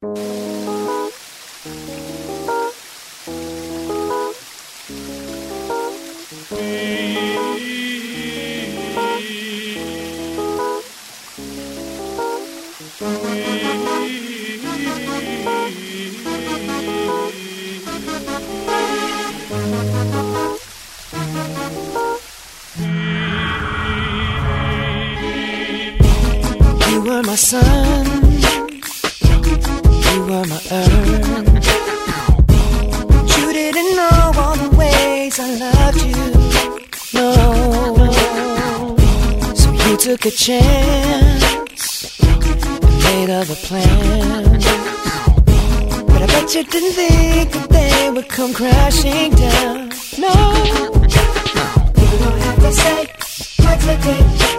You were my sun, you were my earth. You didn't know all the ways I loved you. No, so you took a chance made other plans. But I bet you didn't think that they would come crashing down. No, you don't have to say what you did.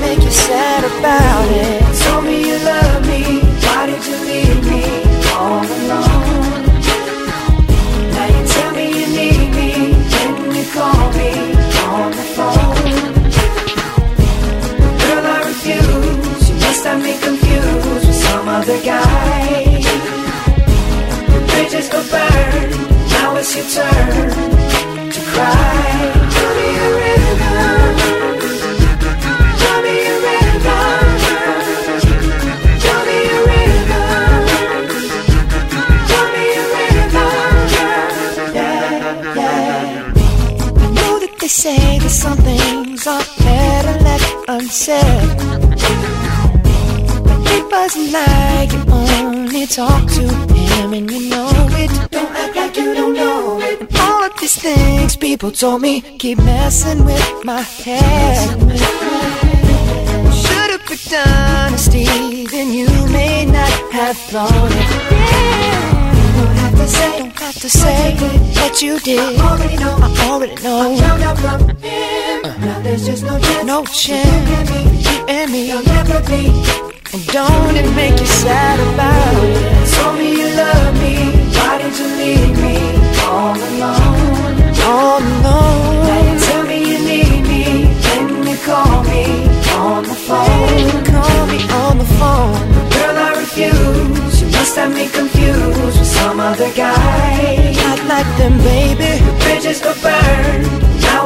Make you sad about it? Told me you love me. Why did you leave me all alone? Now you tell me you need me. When you call me on the phone. Girl, I refuse. You must have me confused with some other guy bridges go burn. Now it's your turn to cry. Tell me a river. Some things are better left unsaid. It wasn't like you only talk to him and you know it. Don't act like you don't know it. And all of these things people told me keep messing with my head. Should've picked honesty, then you may not have thought it. Have to say what you did. I already know. I already know. I found out from him. Uh. Now there's just no chance. No chance. You and me. You'll never be. And don't it make you sad about it? Told me you love me.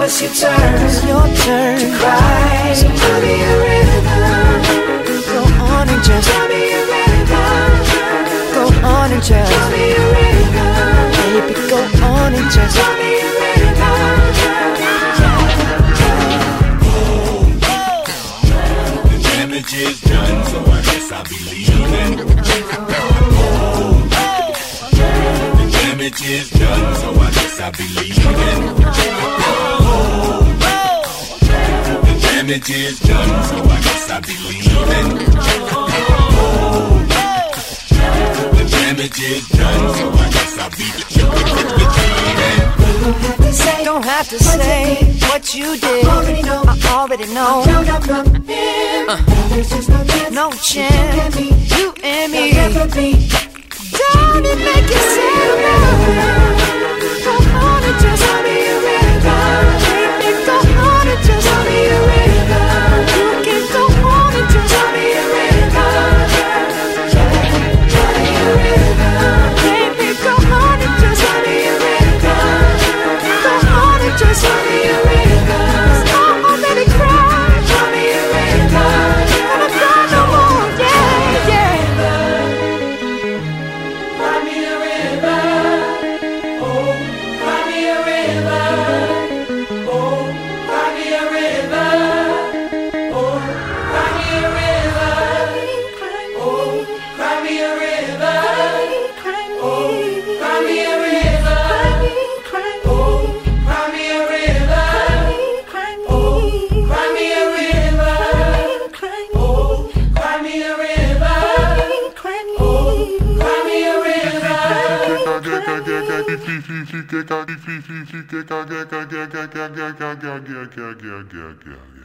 It's your turn. It's your turn to cry. So tell me a river. Go on and just tell me a river. Go on and just tell me a river. Baby, go on and just tell me a river. The damage is done, so I guess I'll be leaving. The damage is done, so I guess I'll be leaving. Damage is done, so I guess I'll be leaving. The damage is done, so I guess I'll be leaving. Don't have to say what you did. I already know. I already know. Uh. No chance. You and me. Don't fique, fique, fique, fique, fique, fique, fique, fique, fique, fique, fique, fique, fique, fique, fique, fique,